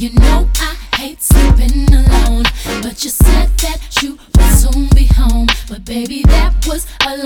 You know I hate sleeping alone, but you said that you would soon be home. But baby, that was a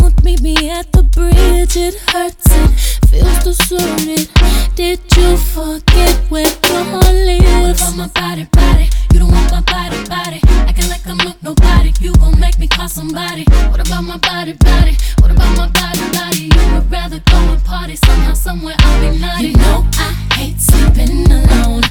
won't meet me at the bridge. It hurts, it feels deserted. Did you forget where your heart What about my body, body? You don't want my body, body. Acting like I'm not nobody. You gon' make me call somebody. What about my body, body? What about my body, body? You would rather go and party somehow, somewhere I'll be naughty. You know I hate sleeping alone,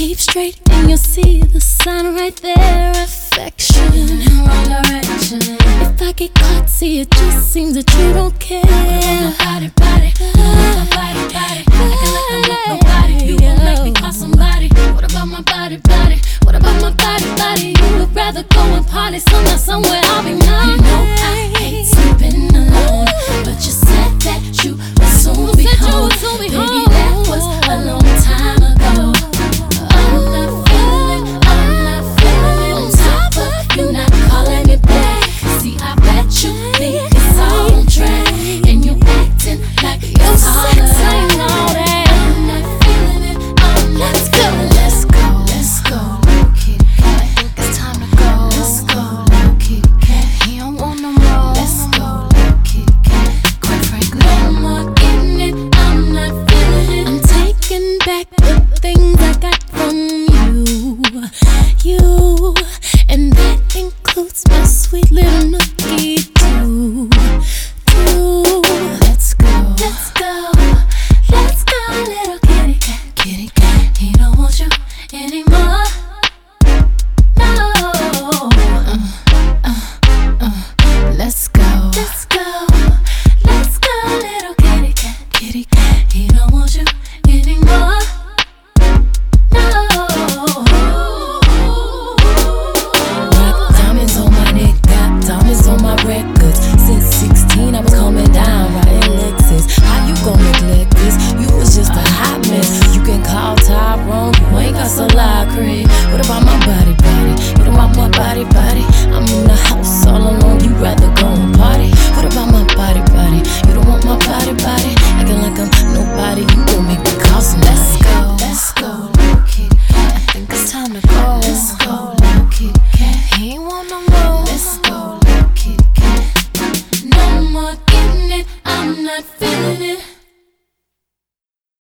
Keep straight and you'll see the sign right there. Affection. In wrong direction. If I get caught, see it just seems that you don't care. My body, body, my body, body. Acting like I'm not nobody. You gon' make me call somebody. What about my body, body? What about my body, body? You would rather go and party somewhere, somewhere I'll be